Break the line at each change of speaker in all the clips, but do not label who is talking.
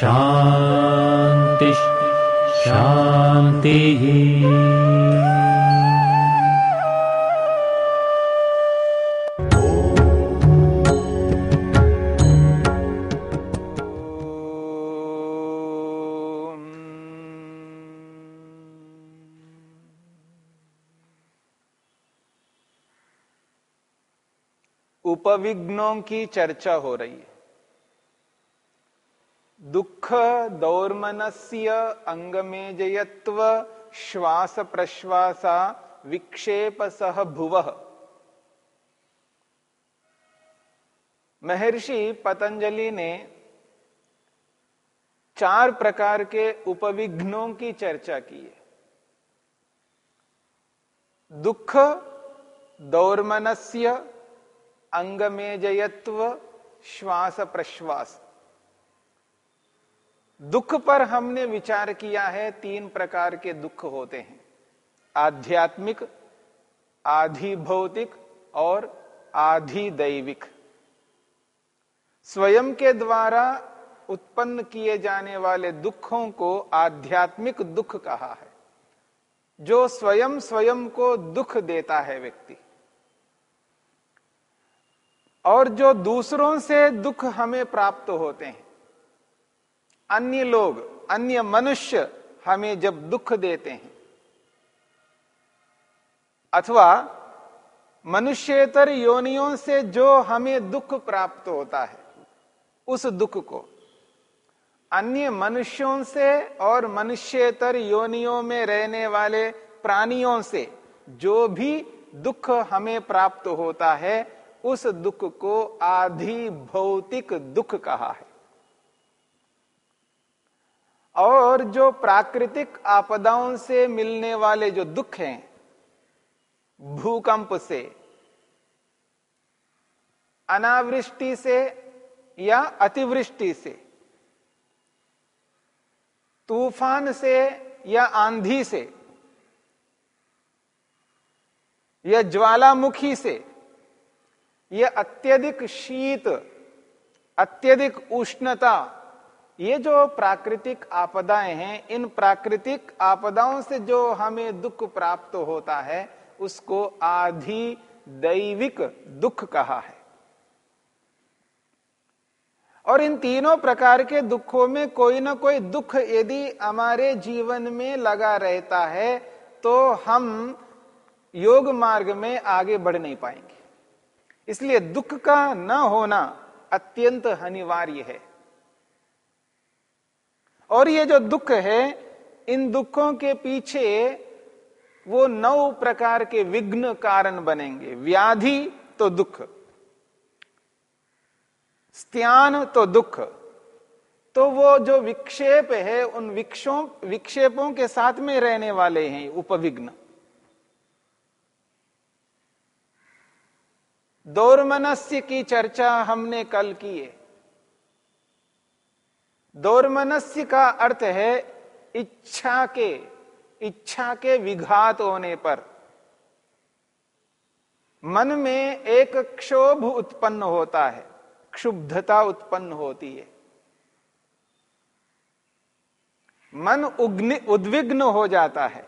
शान्तिः शान्तिः
उपविघ्नों की चर्चा हो रही है। दुख दौर्मनस्य अंग में जयत्व श्वास प्रश्वासा, विक्षेप सह भुव। महर्षि पतंजलि ने चार प्रकार के उपविघ्नों की चर्चा की है। दुख दौर्मनस्य अंग में जयत्व श्वास प्रश्वास। दुख पर हमने विचार किया है, तीन प्रकार के दुख होते हैं। आध्यात्मिक आधि भौतिक और आधि दैविक स्वयं के द्वारा उत्पन्न किए जाने वाले दुखों को आध्यात्मिक दुख कहा है। जो स्वयं स्वयं को दुख देता है व्यक्ति। और जो दूसरों से दुख हमें प्राप्त होते हैं। अन्य लोग, अन्य मनुष्य हमें जब दुख देते हैं। अथवा मनुष्यतर योनियों से जो हमें दुख प्राप्त होता है, उस दुख को। अन्य मनुष्यों से और मनुष्यतर योनियों में रहने वाले प्राणियों से जो भी दुख हमें प्राप्त होता है, उस दुख को आधि भौतिक दुख कहा है। और जो प्राकृतिक आपदाओं से मिलने वाले जो दुख हैं, भूकंप से, अनावृष्टि से या अतिवृष्टि से, तूफ़ान से या आंधी से, या ज्वालामुखी से यह अत्यधिक शीत, अत्यधिक उष्णता ये जो प्राकृतिक आपदाएँ हैं, इन प्राकृतिक आपदाओं से जो हमें दुख प्राप्त होता है, उसको आधि दैविक दुख कहा है। और इन तीनों प्रकार के दुखों में कोई ना कोई दुख यदि हमारे जीवन में लगा रहता है तो हम योग मार्ग में आगे बढ़ नहीं पाएँगे। इसलिए दुख का न होना अत्यंत अनिवार्य है। और ये जो दुख है, इन दुखों के पीछे वो नौ प्रकार के विघ्न कारण बनेंगे। व्याधि तो दुख, स्त्यान तो दुख। तो वो जो विक्षेप है, उन विक्षों, विक्षेपों के साथ में रहने वाले हैं, उपविघ्न। दौर्मनस्य की चर्चा हमने कल की है। दौर्मनस्य का अर्थ है इच्छा के इच्छा के विघात होने पर। मन में एक क्षोभ उत्पन्न होता है, क्षुब्धता उत्पन्न होती है। मन उग्नि, उद्विग्न हो जाता है,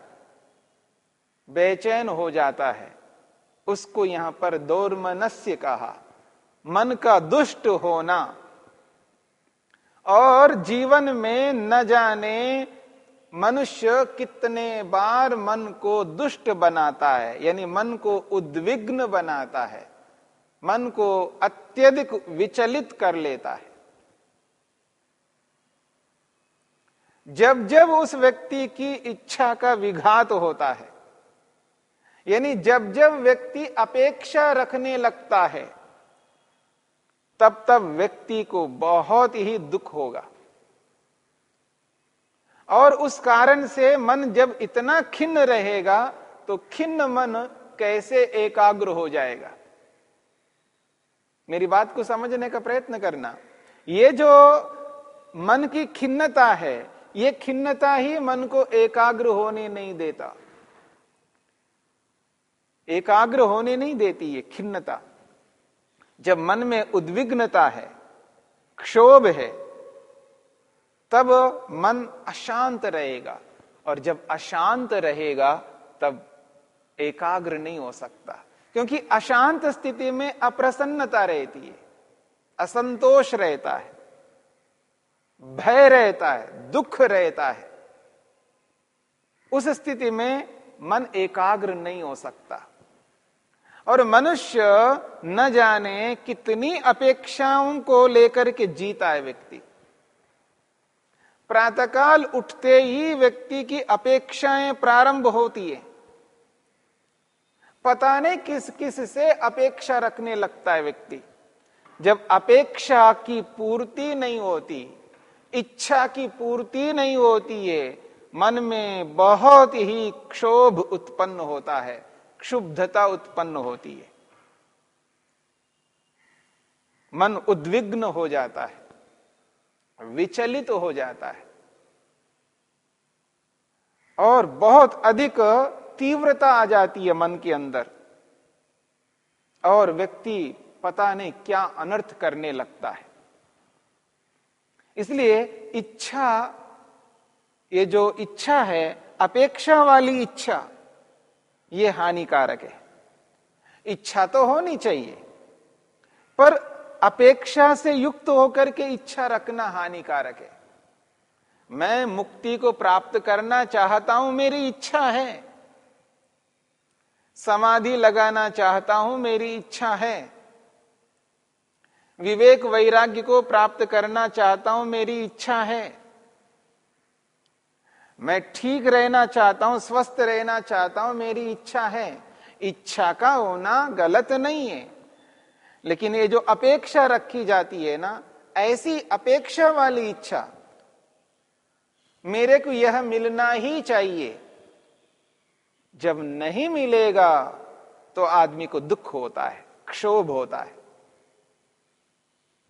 बेचैन हो जाता है। उसको यहाँ पर दौर्मनस्य कहा। मन का दुष्ट होना और जीवन में न जाने मनुष्य कितने बार मन को दुष्ट बनाता है, यानी मन को उद्विग्न बनाता है, मन को अत्यधिक विचलित कर लेता है। जब जब उस व्यक्ति की इच्छा का विघात होता है, यानी जब जब व्यक्ति अपेक्षा रखने लगता है तब तब व्यक्ति को बहुत ही दुख होगा। और उस कारण से मन जब इतना खिन्न रहेगा तो खिन्न मन कैसे एकाग्र हो जाएगा? मेरी बात को समझने का प्रयत्न करना। ये जो मन की खिन्नता है, ये खिन्नता ही मन को एकाग्र होने नहीं देता। एकाग्र होने नहीं देती ये खिन्नता। जब मन में उद्विग्नता है, क्षोभ है, तब मन अशांत रहेगा। और जब अशांत रहेगा, तब एकाग्र नहीं हो सकता। क्योंकि अशांत स्थिति में अप्रसन्नता रहती है, असंतोष रहता है, भय रहता है, दुख रहता है। उस स्थिति में मन एकाग्र नहीं हो सकता। और मनुष्य न जाने कितनी अपेक्षाओं को लेकर के जीता है व्यक्ति। प्रातःकाल उठते ही व्यक्ति की अपेक्षाएँ प्रारंभ होती है। पता नहीं किस किस से अपेक्षा रखने लगता है व्यक्ति। जब अपेक्षा की पूर्ति नहीं होती, इच्छा की पूर्ति नहीं होती है, मन में बहुत ही क्षोभ उत्पन्न होता है। क्षुब्धता उत्पन्न होती है। मन उद्विग्न हो जाता है, विचलित तो हो जाता है और बहुत अधिक तीव्रता आ जाती है मन के अंदर और व्यक्ति पता नहीं क्या अनर्थ करने लगता है। इसलिए इच्छा, ये जो इच्छा है, अपेक्षा वाली इच्छा ये हानिकारक है। इच्छा तो होनी चाहिए, पर अपेक्षा से युक्त होकर के इच्छा रखना हानिकारक है। मैं मुक्ति को प्राप्त करना चाहता हूँ, मेरी इच्छा है। समाधि लगाना चाहता हूँ, मेरी इच्छा है। विवेक वैराग्य को प्राप्त करना चाहता हूँ, मेरी इच्छा है। मैं ठीक रहना चाहता हूँ, स्वस्थ रहना चाहता हूँ, मेरी इच्छा है। इच्छा का होना गलत नहीं है। लेकिन ये जो अपेक्षा रखी जाती है ना, ऐसी अपेक्षा वाली इच्छा, मेरे को यह मिलना ही चाहिए। जब नहीं मिलेगा तो आदमी को दुख होता है, क्षोभ होता है।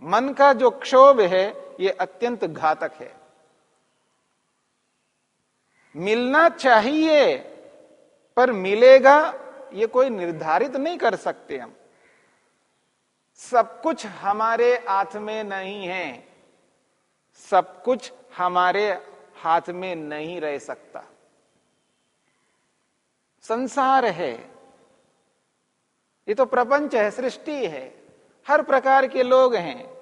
मन का जो क्षोभ है यह अत्यंत घातक है। मिलना चाहिए, पर मिलेगा, ये कोई निर्धारित नहीं कर सकते हम। सब कुछ हमारे हाथ में नहीं है। सब कुछ हमारे हाथ में नहीं रह सकता। संसार है। ये तो प्रपंच है, सृष्टि है। हर प्रकार के लोग हैं।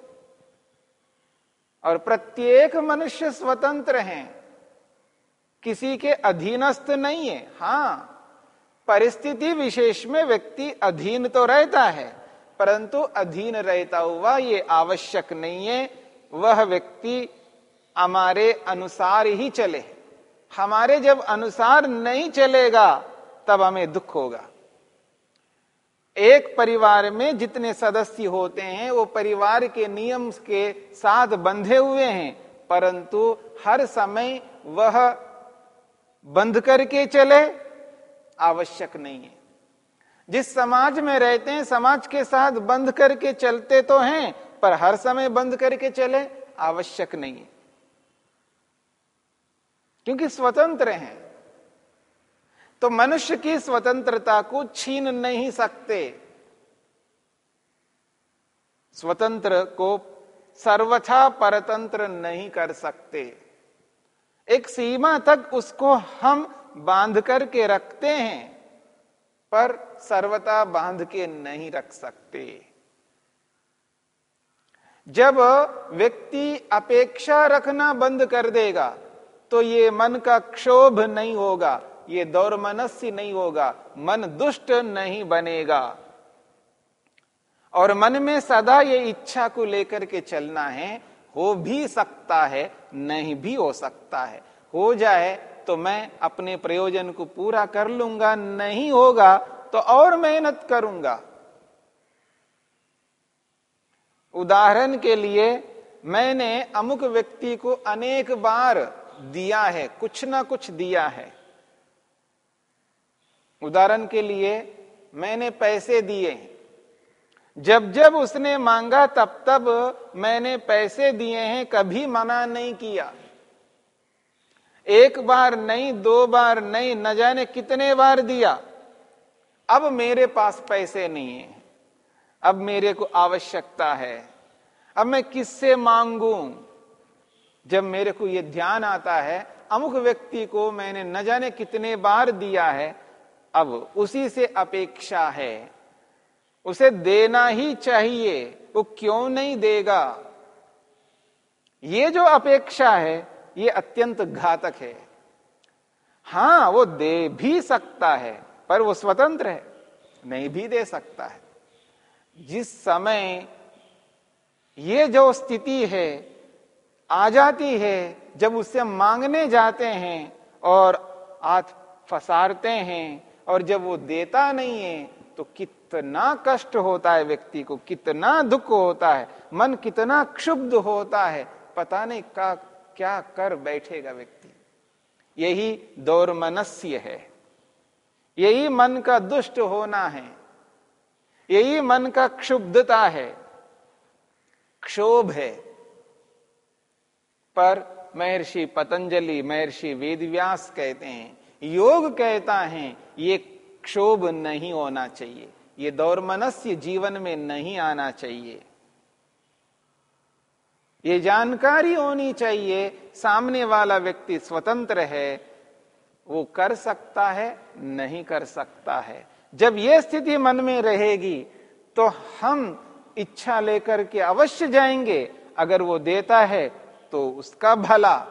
और प्रत्येक मनुष्य स्वतंत्र हैं। किसी के अधीनस्थ नहीं है। हाँ परिस्थिति विशेष में व्यक्ति अधीन तो रहता है, परंतु अधीन रहता हुआ ये आवश्यक नहीं है। वह व्यक्ति हमारे अनुसार ही चले। हमारे जब अनुसार नहीं चलेगा, तब हमें दुख होगा। एक परिवार में जितने सदस्य होते हैं, वो परिवार के नियम के साथ बंधे हुए हैं, परंतु हर समय वह बंध करके चले, आवश्यक नहीं है। जिस समाज में रहते हैं, समाज के साथ बंद करके चलते तो हैं, पर हर समय बंद करके चले, आवश्यक नहीं है। क्योंकि स्वतंत्र हैं तो मनुष्य की स्वतंत्रता को छीन नहीं सकते। स्वतंत्र को सर्वथा परतंत्र नहीं कर सकते। एक सीमा तक उसको हम बाँध करके रखते हैं, पर सर्वता बाँध के नहीं रख सकते। जब व्यक्ति अपेक्षा रखना बंद कर देगा तो ये मन का क्षोभ नहीं होगा, ये दौर मनस्य नहीं होगा, मन दुष्ट नहीं बनेगा। और मन में सदा ये इच्छा को लेकर के चलना है हो भी सकता है, नहीं भी हो सकता है। हो जाए तो मैं अपने प्रयोजन को पूरा कर लूँगा, नहीं होगा तो और मेहनत करूँगा। उदाहरण के लिए, मैंने अमुक व्यक्ति को अनेक बार दिया है, कुछ ना कुछ दिया है। उदाहरण के लिए, मैंने पैसे दिए हैं। जब जब उसने मांगा, तब तब मैंने पैसे दिए हैं, कभी मना नहीं किया। एक बार नहीं, दो बार नहीं, न जाने कितने बार दिया। अब मेरे पास पैसे नहीं है। अब मेरे को आवश्यकता है। अब मैं किससे मांगू? जब मेरे को यह ध्यान आता है, अमुक व्यक्ति को मैंने न जाने कितने बार दिया है, अब उसी से अपेक्षा है। उसे देना ही चाहिए, वो क्यों नहीं देगा? ये जो अपेक्षा है, ये अत्यंत घातक है। हाँ, वो दे भी सकता है, पर वो स्वतंत्र है, नहीं भी दे सकता है। जिस समय ये जो स्थिति है, आ जाती है, जब उससे मांगने जाते हैं और हाथ फसारते हैं, और जब वो देता नहीं है तो कितना कष्ट होता है व्यक्ति को, कितना दुख होता है, मन कितना क्षुब्ध होता है, पता नहीं का, क्या कर बैठेगा व्यक्ति। यही दौर्मनस्य है। यही मन का दुष्ट होना है। यही मन का क्षुब्धता है। क्षोभ है। पर महर्षि पतंजलि, महर्षि वेदव्यास कहते हैं, योग कहता है, ये क्षोभ नहीं होना चाहिए। ये दौर्मनस्य जीवन में नहीं आना चाहिए। ये जानकारी होनी चाहिए, सामने वाला व्यक्ति स्वतंत्र है, वो कर सकता है, नहीं कर सकता है। जब ये स्थिति मन में रहेगी तो हम इच्छा लेकर के अवश्य जाएँगे। अगर वो देता है तो उसका भला,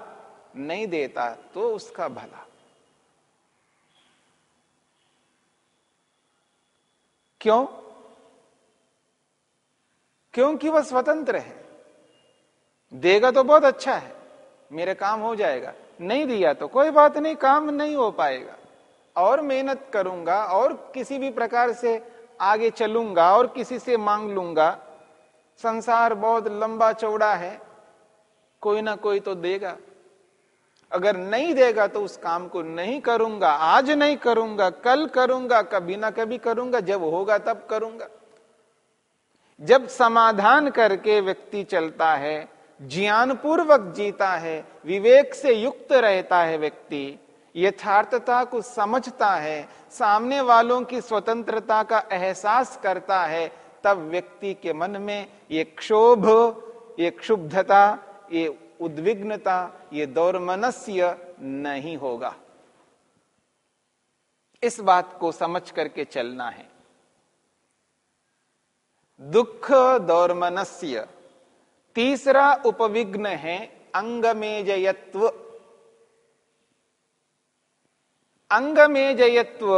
नहीं देता तो उसका भला। क्यों? क्योंकि वह स्वतंत्र है। देगा तो बहुत अच्छा है। मेरे काम हो जाएगा। नहीं दिया तो कोई बात नहीं, काम नहीं हो पाएगा। और मेहनत करूँगा और किसी भी प्रकार से आगे चलूँगा और किसी से मांग लूँगा। संसार बहुत लंबा चौड़ा है। कोई ना कोई तो देगा। अगर नहीं देगा तो उस काम को नहीं करूँगा, आज नहीं करूँगा, कल करूँगा, कभी ना कभी करूँगा, जब होगा तब करूँगा। जब समाधान करके व्यक्ति चलता है ज्ञान पूर्वक जीता है, विवेक से युक्त रहता है व्यक्ति, यथार्थता को समझता है, सामने वालों की स्वतंत्रता का एहसास करता है, तब व्यक्ति के मन में ये क्षोभ, ये क्षुब्धता, ये उद्विग्नता ये दौर्मनस्य नहीं होगा। इस बात को समझ करके चलना है। दुख दौर्मनस्य तीसरा उपविघ्न है अंगमेजयत्व। अंगमेजयत्व,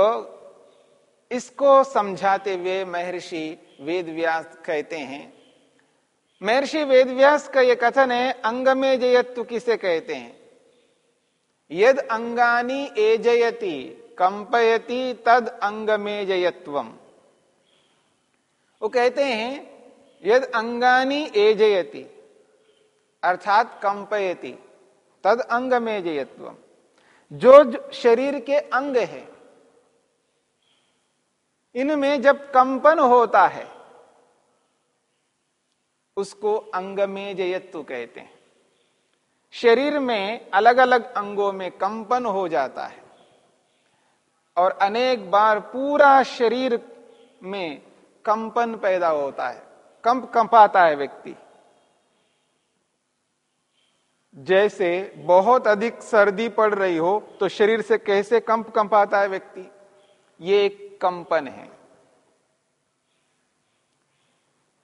इसको समझाते हुए महर्षि वेदव्यास कहते हैं महर्षि वेदव्यास का यह कथन है अंगमेजयत्व किसे कहते हैं? यद अंगानी एजयति कंपयति तद अंगमेजयत्वम वो कहते हैं, यद अंगानी एजयति अर्थात कंपयति, तद अंग में जयत्व जो शरीर के अंग है, इनमें जब कंपन होता है उसको अंग में जयत्व कहते हैं। शरीर में अलग अलग अंगों में कंपन हो जाता है और अनेक बार पूरा शरीर में कंपन पैदा होता है, कंप कंपाता है व्यक्ति। जैसे बहुत अधिक सर्दी पड़ रही हो तो शरीर से कैसे कंप कंपाता है व्यक्ति? ये एक कंपन है।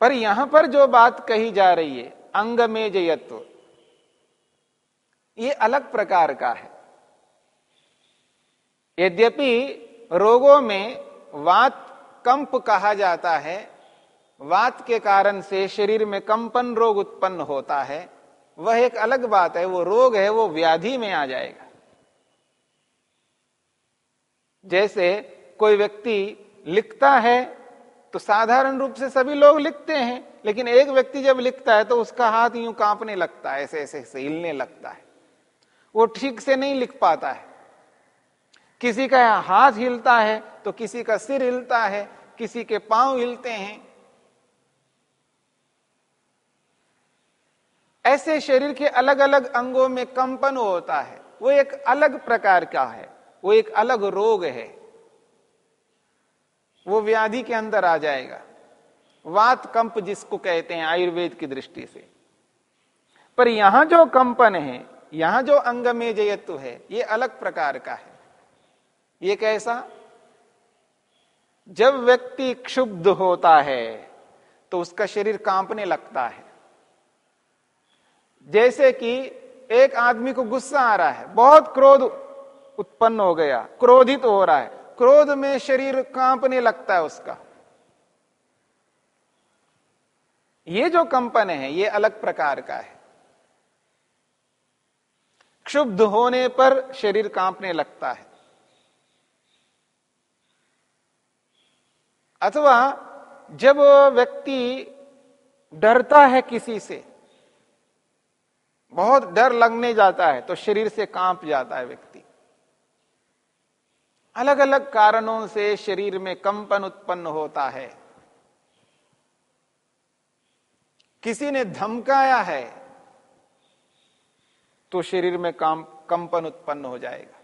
पर यहाँ पर जो बात कही जा रही है अंग में जयत्व ये अलग प्रकार का है। यद्यपि रोगों में वात कंप कहा जाता है, वात के कारण से शरीर में कंपन रोग उत्पन्न होता है, वह एक अलग बात है, वो रोग है, वो व्याधि में आ जाएगा। जैसे कोई व्यक्ति लिखता है तो साधारण रूप से सभी लोग लिखते हैं, लेकिन एक व्यक्ति जब लिखता है तो उसका हाथ यूँ कांपने लगता है, ऐसे ऐसे ऐसे हिलने लगता है। वो ठीक से नहीं लिख पाता है। किसी का हाथ हिलता है तो किसी का सिर हिलता है, किसी के पाँव हिलते हैं। ऐसे शरीर के अलग अलग अंगों में कंपन होता है। वो एक अलग प्रकार का है। वो एक अलग रोग है। वो व्याधि के अंदर आ जाएगा। वात कंप जिसको कहते हैं आयुर्वेद की दृष्टि से। पर यहाँ जो कंपन है, यहाँ जो अंग में जयत्व है, ये अलग प्रकार का है। ये कैसा? जब व्यक्ति क्षुब्ध होता है तो उसका शरीर कांपने लगता है। जैसे कि एक आदमी को गुस्सा आ रहा है, बहुत क्रोध उत्पन्न हो गया, क्रोधित हो रहा है। क्रोध में शरीर कांपने लगता है उसका। ये जो कंपन है, ये अलग प्रकार का है। क्षुब्ध होने पर शरीर कांपने लगता है। अथवा जब व्यक्ति डरता है किसी से, बहुत डर लगने जाता है तो शरीर से काँप जाता है व्यक्ति। अलग अलग कारणों से शरीर में कंपन उत्पन्न होता है। किसी ने धमकाया है तो शरीर में काम, कंपन उत्पन्न हो जाएगा।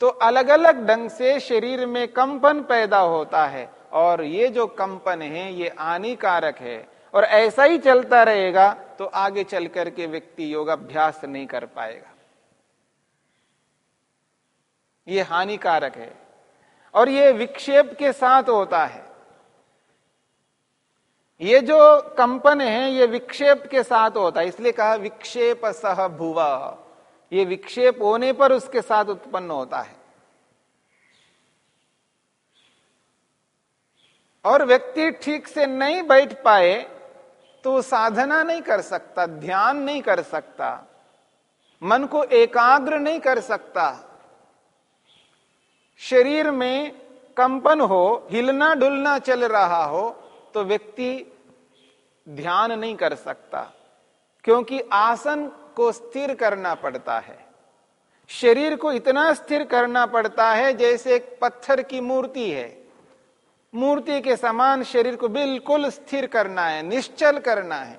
तो अलग अलग ढंग से शरीर में कंपन पैदा होता है, और ये जो कंपन है, ये हानिकारक है, और ऐसा ही चलता रहेगा तो आगे चल करके व्यक्ति योगाभ्यास नहीं कर पाएगा। ये हानिकारक है। और ये विक्षेप के साथ होता है। ये जो कंपन है, ये विक्षेप के साथ होता है। इसलिए कहा विक्षेप सह भुवा। ये विक्षेप होने पर उसके साथ उत्पन्न होता है। और व्यक्ति ठीक से नहीं बैठ पाए तो साधना नहीं कर सकता, ध्यान नहीं कर सकता, मन को एकाग्र नहीं कर सकता। शरीर में कंपन हो, हिलना डुलना चल रहा हो तो व्यक्ति ध्यान नहीं कर सकता, क्योंकि आसन को स्थिर करना पड़ता है। शरीर को इतना स्थिर करना पड़ता है, जैसे एक पत्थर की मूर्ति है। मूर्ति के समान शरीर को बिल्कुल स्थिर करना है, निश्चल करना है।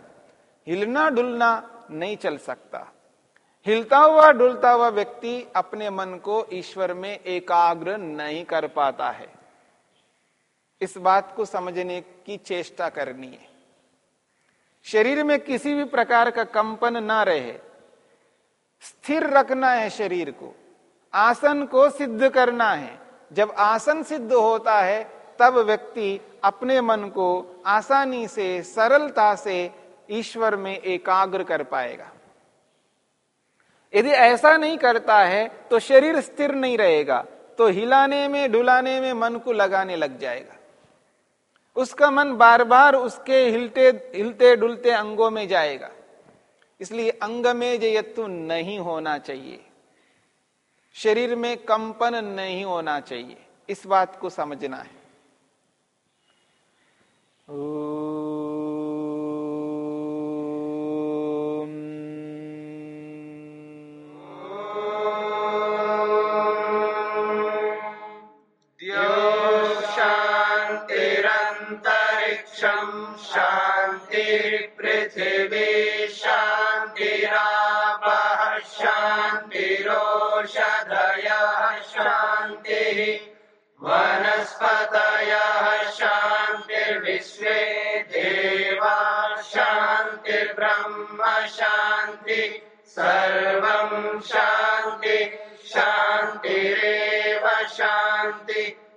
हिलना डुलना नहीं चल सकता। हिलता हुआ, डुलता हुआ व्यक्ति अपने मन को ईश्वर में एकाग्र नहीं कर पाता है। इस बात को समझने की चेष्टा करनी है। शरीर में किसी भी प्रकार का कंपन ना रहे। स्थिर रखना है शरीर को। आसन को सिद्ध करना है। जब आसन सिद्ध होता है, तब व्यक्ति अपने मन को आसानी से, सरलता से ईश्वर में एकाग्र कर पाएगा। यदि ऐसा नहीं करता है तो शरीर स्थिर नहीं रहेगा तो हिलाने में, डुलाने में मन को लगाने लग जाएगा। उसका मन बार बार उसके हिलते हिलते, डुलते अंगों में जाएगा। इसलिए अंग में जयत्व नहीं होना चाहिए। शरीर में कंपन नहीं होना चाहिए। इस बात को समझना है।